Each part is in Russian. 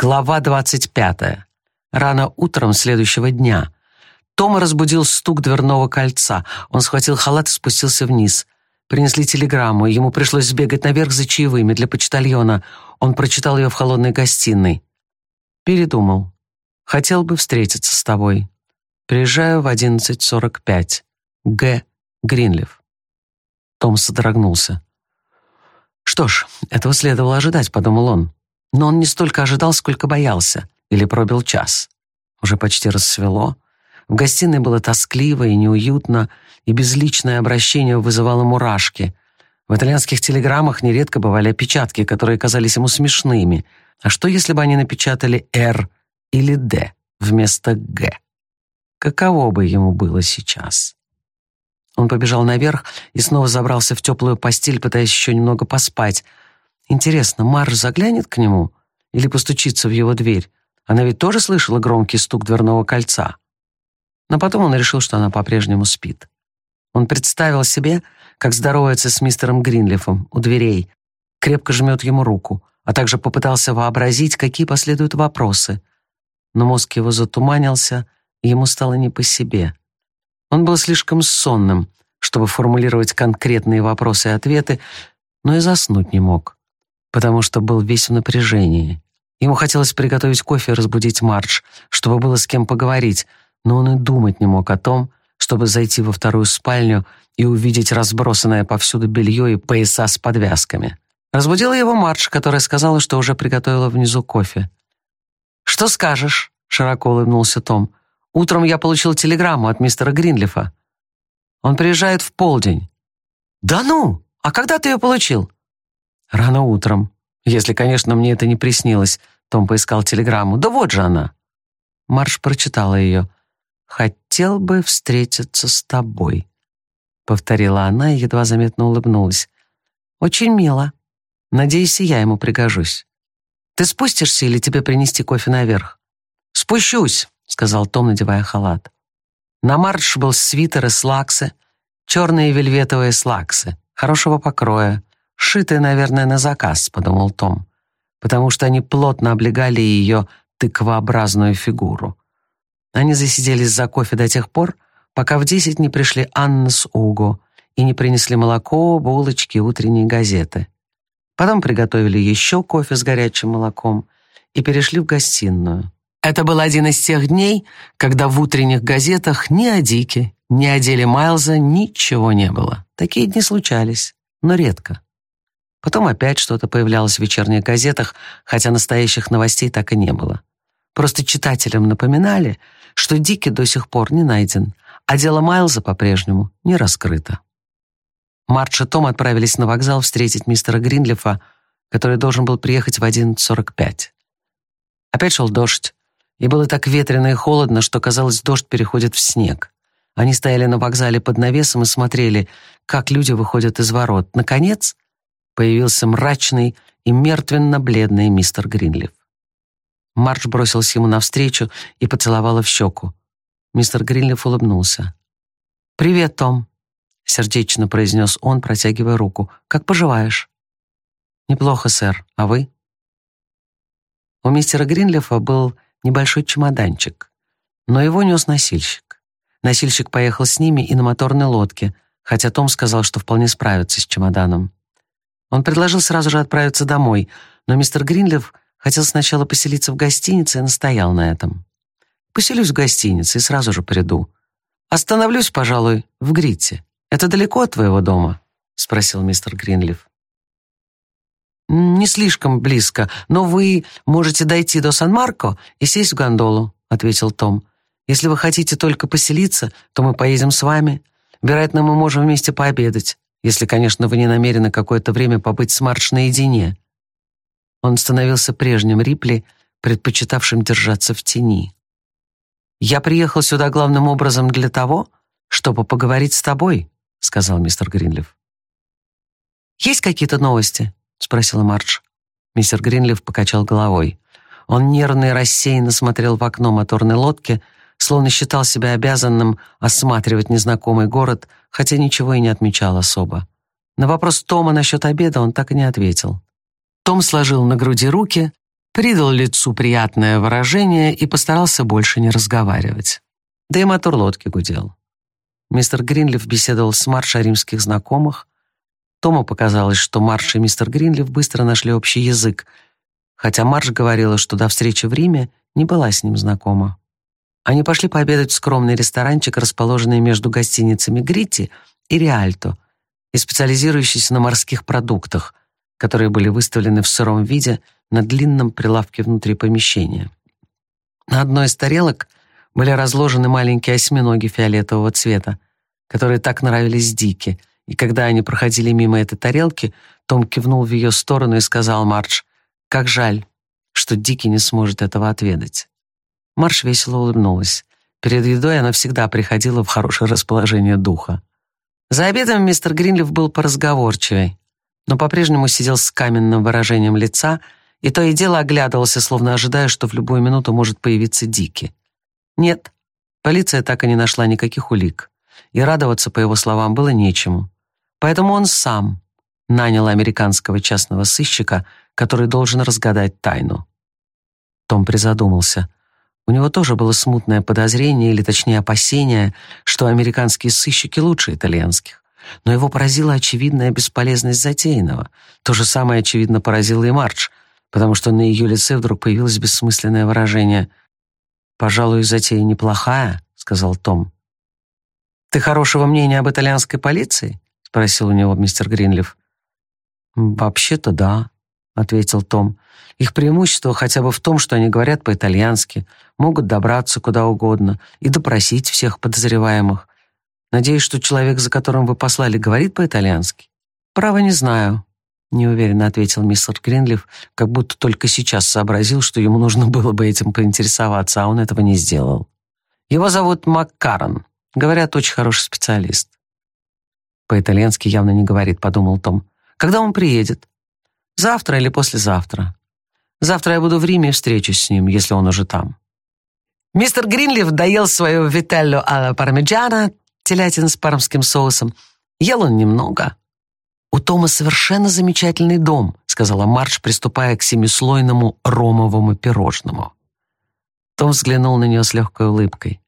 Глава 25. Рано утром следующего дня. Тома разбудил стук дверного кольца. Он схватил халат и спустился вниз. Принесли телеграмму, ему пришлось сбегать наверх за чаевыми для почтальона. Он прочитал ее в холодной гостиной. Передумал. Хотел бы встретиться с тобой. Приезжаю в 11.45. Г. Гринлиф. Том содрогнулся. «Что ж, этого следовало ожидать», — подумал он. Но он не столько ожидал, сколько боялся. Или пробил час. Уже почти рассвело. В гостиной было тоскливо и неуютно, и безличное обращение вызывало мурашки. В итальянских телеграммах нередко бывали опечатки, которые казались ему смешными. А что, если бы они напечатали «Р» или «Д» вместо «Г»? Каково бы ему было сейчас? Он побежал наверх и снова забрался в теплую постель, пытаясь еще немного поспать. Интересно, Марш заглянет к нему или постучится в его дверь? Она ведь тоже слышала громкий стук дверного кольца. Но потом он решил, что она по-прежнему спит. Он представил себе, как здоровается с мистером Гринлифом у дверей, крепко жмет ему руку, а также попытался вообразить, какие последуют вопросы. Но мозг его затуманился, и ему стало не по себе. Он был слишком сонным, чтобы формулировать конкретные вопросы и ответы, но и заснуть не мог, потому что был весь в напряжении. Ему хотелось приготовить кофе и разбудить Мардж, чтобы было с кем поговорить, но он и думать не мог о том, чтобы зайти во вторую спальню и увидеть разбросанное повсюду белье и пояса с подвязками. Разбудила его Мардж, которая сказала, что уже приготовила внизу кофе. «Что скажешь?» — широко улыбнулся Том. Утром я получил телеграмму от мистера Гринлифа. Он приезжает в полдень. Да ну? А когда ты ее получил? Рано утром. Если, конечно, мне это не приснилось. Том поискал телеграмму. Да вот же она. Марш прочитала ее. «Хотел бы встретиться с тобой», — повторила она и едва заметно улыбнулась. «Очень мило. Надеюсь, я ему пригожусь. Ты спустишься или тебе принести кофе наверх?» «Спущусь», сказал Том, надевая халат. На марш был свитер и слаксы, черные вельветовые слаксы, хорошего покроя, шитые, наверное, на заказ, подумал Том, потому что они плотно облегали ее тыквообразную фигуру. Они засиделись за кофе до тех пор, пока в десять не пришли Анна с Уго и не принесли молоко, булочки, утренние газеты. Потом приготовили еще кофе с горячим молоком и перешли в гостиную. Это был один из тех дней, когда в утренних газетах ни о Дике, ни о деле Майлза ничего не было. Такие дни случались, но редко. Потом опять что-то появлялось в вечерних газетах, хотя настоящих новостей так и не было. Просто читателям напоминали, что Дики до сих пор не найден, а дело Майлза по-прежнему не раскрыто. Мардж и Том отправились на вокзал встретить мистера Гринлифа, который должен был приехать в 11.45. Опять шел дождь, и было так ветрено и холодно, что, казалось, дождь переходит в снег. Они стояли на вокзале под навесом и смотрели, как люди выходят из ворот. Наконец появился мрачный и мертвенно-бледный мистер Гринлиф. Марш бросился ему навстречу и поцеловала в щеку. Мистер Гринлиф улыбнулся. «Привет, Том», — сердечно произнес он, протягивая руку. «Как поживаешь?» «Неплохо, сэр. А вы?» У мистера Гринлифа был небольшой чемоданчик. Но его нес носильщик. Носильщик поехал с ними и на моторной лодке, хотя Том сказал, что вполне справится с чемоданом. Он предложил сразу же отправиться домой, но мистер Гринлев хотел сначала поселиться в гостинице и настоял на этом. «Поселюсь в гостинице и сразу же приду. Остановлюсь, пожалуй, в Грите. Это далеко от твоего дома?» — спросил мистер Гринлиф. «Не слишком близко, но вы можете дойти до Сан-Марко и сесть в гондолу», — ответил Том. «Если вы хотите только поселиться, то мы поедем с вами. Вероятно, мы можем вместе пообедать, если, конечно, вы не намерены какое-то время побыть с Мардж наедине». Он становился прежним Рипли, предпочитавшим держаться в тени. «Я приехал сюда главным образом для того, чтобы поговорить с тобой», — сказал мистер Гринлиф. «Есть какие-то новости?» — спросила Мардж. Мистер Гринлиф покачал головой. Он нервно и рассеянно смотрел в окно моторной лодки, словно считал себя обязанным осматривать незнакомый город, хотя ничего и не отмечал особо. На вопрос Тома насчет обеда он так и не ответил. Том сложил на груди руки, придал лицу приятное выражение и постарался больше не разговаривать. Да и мотор лодки гудел. Мистер Гринлиф беседовал с Марш о римских знакомых. Тому показалось, что Марш и мистер Гринлиф быстро нашли общий язык, хотя Марш говорила, что до встречи в Риме не была с ним знакома. Они пошли пообедать в скромный ресторанчик, расположенный между гостиницами «Гритти» и «Риальто», и специализирующийся на морских продуктах, которые были выставлены в сыром виде на длинном прилавке внутри помещения. На одной из тарелок были разложены маленькие осьминоги фиолетового цвета, которые так нравились Дике, и когда они проходили мимо этой тарелки, Том кивнул в ее сторону и сказал Мардж, «Как жаль, что Дики не сможет этого отведать». Марш весело улыбнулась. Перед едой она всегда приходила в хорошее расположение духа. За обедом мистер Гринлиф был поразговорчивей, но по-прежнему сидел с каменным выражением лица и то и дело оглядывался, словно ожидая, что в любую минуту может появиться Дики. Нет, полиция так и не нашла никаких улик, и радоваться, по его словам, было нечему. Поэтому он сам нанял американского частного сыщика, который должен разгадать тайну. Том призадумался. У него тоже было смутное подозрение, или точнее опасение, что американские сыщики лучше итальянских. Но его поразила очевидная бесполезность затеянного. То же самое, очевидно, поразило и Мардж, потому что на ее лице вдруг появилось бессмысленное выражение «Пожалуй, затея неплохая», — сказал Том. «Ты хорошего мнения об итальянской полиции?» — спросил у него мистер Гринлиф. «Вообще-то да», — ответил Том. «Их преимущество хотя бы в том, что они говорят по-итальянски, могут добраться куда угодно и допросить всех подозреваемых. Надеюсь, что человек, за которым вы послали, говорит по-итальянски?» «Право не знаю», — неуверенно ответил мистер Гринлиф, как будто только сейчас сообразил, что ему нужно было бы этим поинтересоваться, а он этого не сделал. «Его зовут Маккарон. Говорят, очень хороший специалист». «По-итальянски явно не говорит», — подумал Том. «Когда он приедет?» «Завтра или послезавтра. Завтра я буду в Риме и встречусь с ним, если он уже там». Мистер Гринлиф доел свою вителло алла пармиджана, телятин с пармским соусом. Ел он немного, «У Тома совершенно замечательный дом», сказала Марш, приступая к семислойному ромовому пирожному. Том взглянул на нее с легкой улыбкой.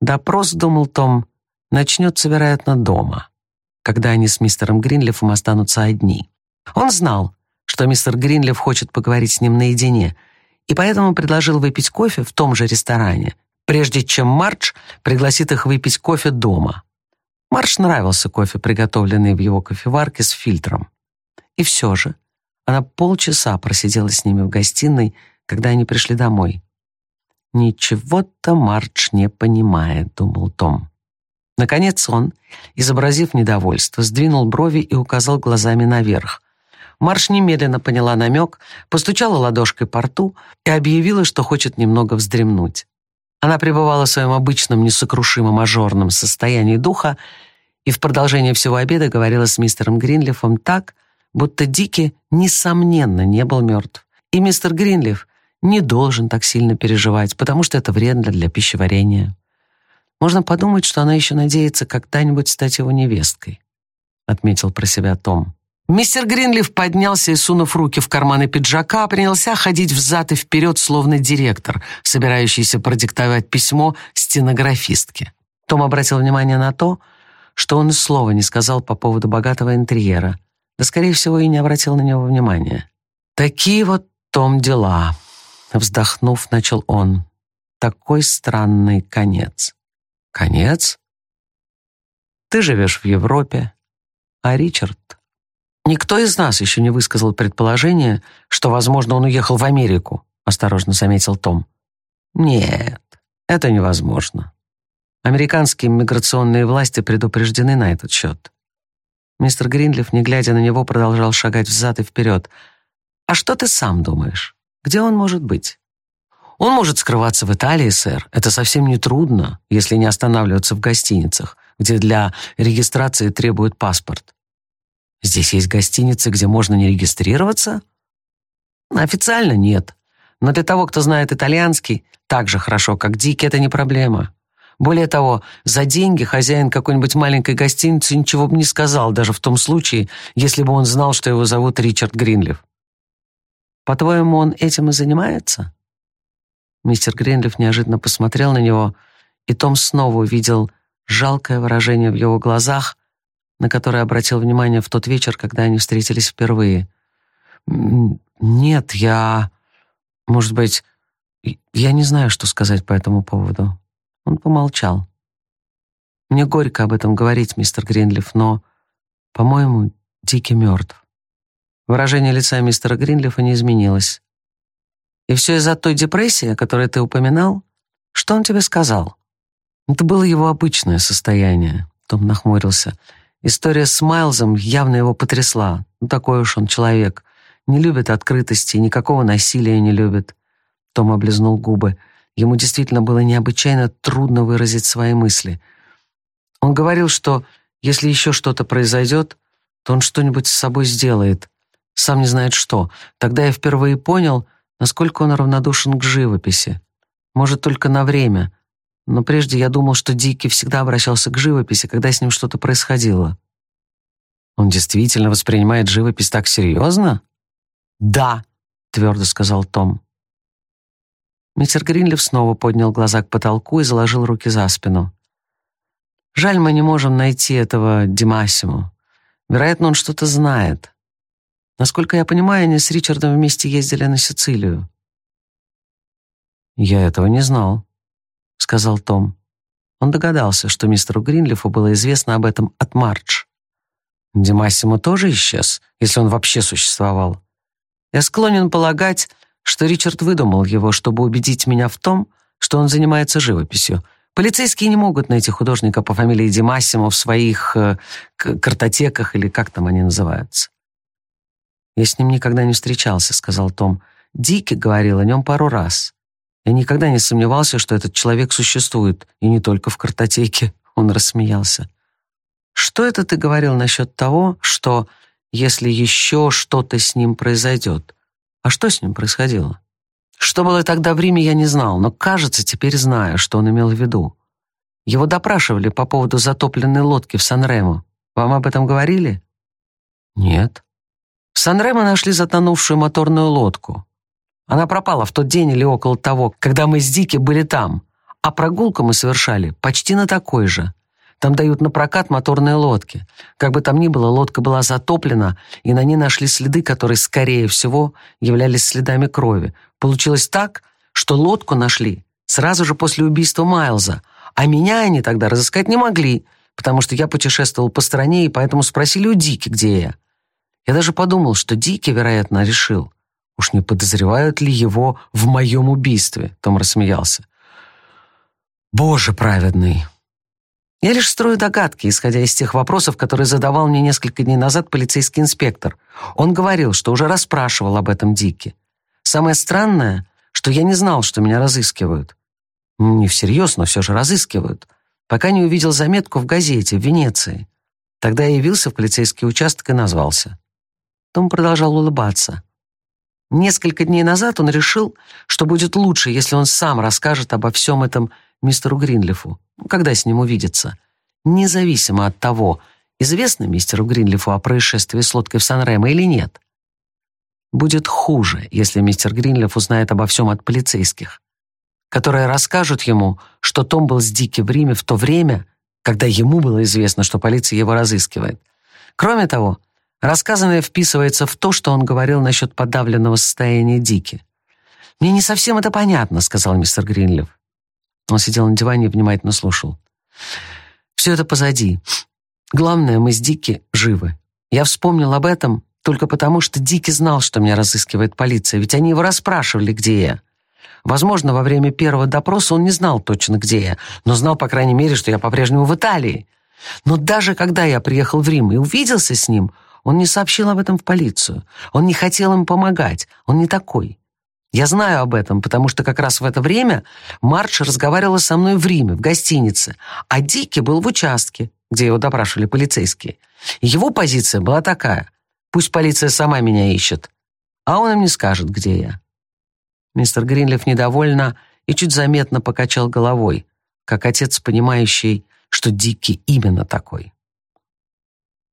Допрос, думал Том, начнется, вероятно, дома, когда они с мистером Гринлифом останутся одни. Он знал, что мистер Гринлиф хочет поговорить с ним наедине, и поэтому предложил выпить кофе в том же ресторане, прежде чем Мардж пригласит их выпить кофе дома. Марш нравился кофе, приготовленный в его кофеварке с фильтром. И все же она полчаса просидела с ними в гостиной, когда они пришли домой. «Ничего-то Мардж не понимает», — думал Том. Наконец он, изобразив недовольство, сдвинул брови и указал глазами наверх. Марш немедленно поняла намек, постучала ладошкой по рту и объявила, что хочет немного вздремнуть. Она пребывала в своем обычном несокрушимом мажорном состоянии духа и в продолжение всего обеда говорила с мистером Гринлифом так, будто Дики, несомненно, не был мертв. И мистер Гринлиф не должен так сильно переживать, потому что это вредно для пищеварения. Можно подумать, что она еще надеется когда-нибудь стать его невесткой, отметил про себя Том. Мистер Гринлиф поднялся и, сунув руки в карманы пиджака, принялся ходить взад и вперед, словно директор, собирающийся продиктовать письмо стенографистке. Том обратил внимание на то, что он и слова не сказал по поводу богатого интерьера, да, скорее всего, и не обратил на него внимания. «Такие вот, Том, дела», — вздохнув, начал он. «Такой странный конец». «Конец? Ты живешь в Европе, а Ричард Никто из нас еще не высказал предположение, что, возможно, он уехал в Америку, осторожно заметил Том. Нет, это невозможно. Американские миграционные власти предупреждены на этот счет. Мистер Гринлиф, не глядя на него, продолжал шагать взад и вперед. «А что ты сам думаешь? Где он может быть?» «Он может скрываться в Италии, сэр. Это совсем не трудно, если не останавливаться в гостиницах, где для регистрации требуют паспорт. Здесь есть гостиницы, где можно не регистрироваться? Официально нет. Но для того, кто знает итальянский, так же хорошо, как Дик, это не проблема. Более того, за деньги хозяин какой-нибудь маленькой гостиницы ничего бы не сказал, даже в том случае, если бы он знал, что его зовут Ричард Гринлиф. По-твоему, он этим и занимается?» Мистер Гринлиф неожиданно посмотрел на него, и Том снова увидел жалкое выражение в его глазах, на которое обратил внимание в тот вечер, когда они встретились впервые. «Нет, я... Может быть, я не знаю, что сказать по этому поводу». Он помолчал. «Мне горько об этом говорить, мистер Гринлиф, но, по-моему, Дики мертв». Выражение лица мистера Гринлифа не изменилось. «И все из-за той депрессии, о которой ты упоминал? Что он тебе сказал?» Это было его обычное состояние. Том нахмурился. История с Майлзом явно его потрясла. Ну, такой уж он человек. Не любит открытости, никакого насилия не любит. Том облизнул губы. Ему действительно было необычайно трудно выразить свои мысли. Он говорил, что если еще что-то произойдет, то он что-нибудь с собой сделает. Сам не знает что. Тогда я впервые понял, насколько он равнодушен к живописи. Может, только на время — но прежде я думал, что Дикий всегда обращался к живописи, когда с ним что-то происходило. Он действительно воспринимает живопись так серьезно? Да, твердо сказал Том. Мистер Гринлиф снова поднял глаза к потолку и заложил руки за спину. Жаль, мы не можем найти этого Димасиму. Вероятно, он что-то знает. Насколько я понимаю, они с Ричардом вместе ездили на Сицилию. Я этого не знал. — сказал Том. Он догадался, что мистеру Гринлифу было известно об этом от Мардж. Димассимо тоже исчез, если он вообще существовал. Я склонен полагать, что Ричард выдумал его, чтобы убедить меня в том, что он занимается живописью. Полицейские не могут найти художника по фамилии Димассимо в своих э, картотеках или как там они называются. «Я с ним никогда не встречался», — сказал Том. «Дики говорил о нем пару раз. Я никогда не сомневался, что этот человек существует, и не только в картотеке. Он рассмеялся. Что это ты говорил насчет того, что если еще что-то с ним произойдет? А что с ним происходило? Что было тогда в Риме, я не знал, но, кажется, теперь знаю, что он имел в виду. Его допрашивали по поводу затопленной лодки в Сан-Ремо. Вам об этом говорили? Нет. В Сан-Ремо нашли затонувшую моторную лодку. Она пропала в тот день или около того, когда мы с Дики были там. А прогулку мы совершали почти на такой же. Там дают на прокат моторные лодки. Как бы там ни было, лодка была затоплена, и на ней нашли следы, которые, скорее всего, являлись следами крови. Получилось так, что лодку нашли сразу же после убийства Майлза, а меня они тогда разыскать не могли, потому что я путешествовал по стране, и поэтому спросили у Дики, где я. Я даже подумал, что Дики, вероятно, решил, Уж не подозревают ли его в моем убийстве?» Том рассмеялся. «Боже праведный!» Я лишь строю догадки, исходя из тех вопросов, которые задавал мне несколько дней назад полицейский инспектор. Он говорил, что уже расспрашивал об этом Дике. Самое странное, что я не знал, что меня разыскивают. Не всерьез, но все же разыскивают. Пока не увидел заметку в газете в Венеции. Тогда я явился в полицейский участок и назвался. Том продолжал улыбаться. Несколько дней назад он решил, что будет лучше, если он сам расскажет обо всем этом мистеру Гринлифу, когда с ним увидится. Независимо от того, известно мистеру Гринлифу о происшествии с лодкой в Сан-Ремо или нет. Будет хуже, если мистер Гринлиф узнает обо всем от полицейских, которые расскажут ему, что Том был с Дики в Риме в то время, когда ему было известно, что полиция его разыскивает. Кроме того, Рассказанное вписывается в то, что он говорил насчет подавленного состояния Дики. «Мне не совсем это понятно», — сказал мистер Гринлев. Он сидел на диване и внимательно слушал. «Все это позади. Главное, мы с Дики живы. Я вспомнил об этом только потому, что Дики знал, что меня разыскивает полиция, ведь они его расспрашивали, где я. Возможно, во время первого допроса он не знал точно, где я, но знал, по крайней мере, что я по-прежнему в Италии. Но даже когда я приехал в Рим и увиделся с ним, он не сообщил об этом в полицию. Он не хотел им помогать. Он не такой. Я знаю об этом, потому что как раз в это время Марч разговаривала со мной в Риме, в гостинице, а Дики был в участке, где его допрашивали полицейские. его позиция была такая. Пусть полиция сама меня ищет, а он им не скажет, где я. Мистер Гринлиф недовольно и чуть заметно покачал головой, как отец, понимающий, что Дики именно такой.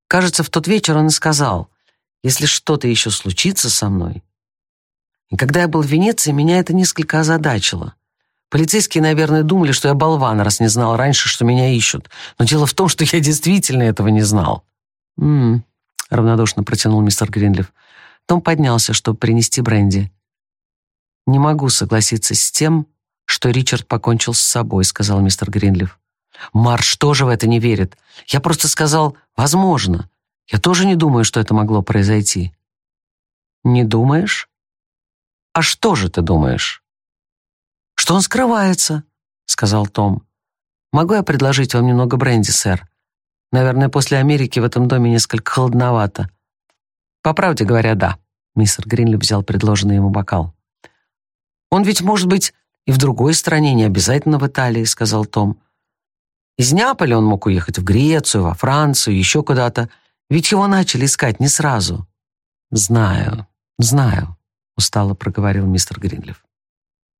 Кажется, в тот вечер он и сказал, «Если что-то еще случится со мной, И когда я был в Венеции, меня это несколько озадачило. Полицейские, наверное, думали, что я болван, раз не знал раньше, что меня ищут. Но дело в том, что я действительно этого не знал. «М-м», равнодушно протянул мистер Гринлиф. Том поднялся, чтобы принести бренди. «Не могу согласиться с тем, что Ричард покончил с собой», — сказал мистер Гринлиф. «Марш тоже в это не верит. Я просто сказал «возможно». Я тоже не думаю, что это могло произойти». «Не думаешь? А что же ты думаешь?» «Что он скрывается», — сказал Том. «Могу я предложить вам немного бренди, сэр? Наверное, после Америки в этом доме несколько холодновато». «По правде говоря, да», — мистер Гринли взял предложенный ему бокал. «Он ведь может быть и в другой стране, не обязательно в Италии», — сказал Том. «Из Неаполя он мог уехать в Грецию, во Францию, еще куда-то, ведь его начали искать не сразу». «Знаю, знаю», — устало проговорил мистер Гринлиф.